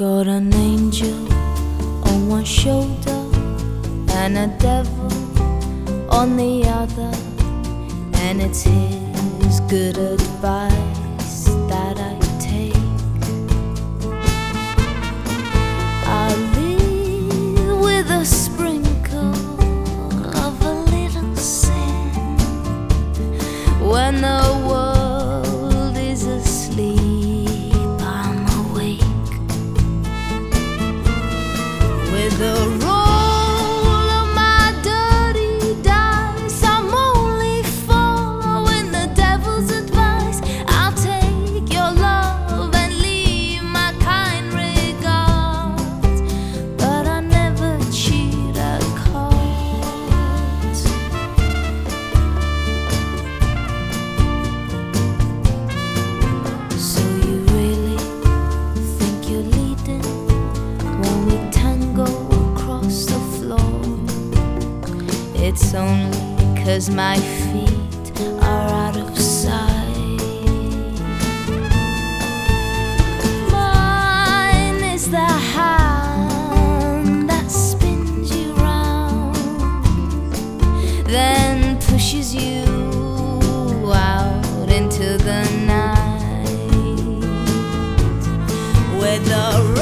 Got an angel on one shoulder and a devil on the other, and it's his good advice that I take. I live with a sprinkle of a little sin when the It's only cause my feet are out of sight. Mine is the hand that spins you round then pushes you out into the night where the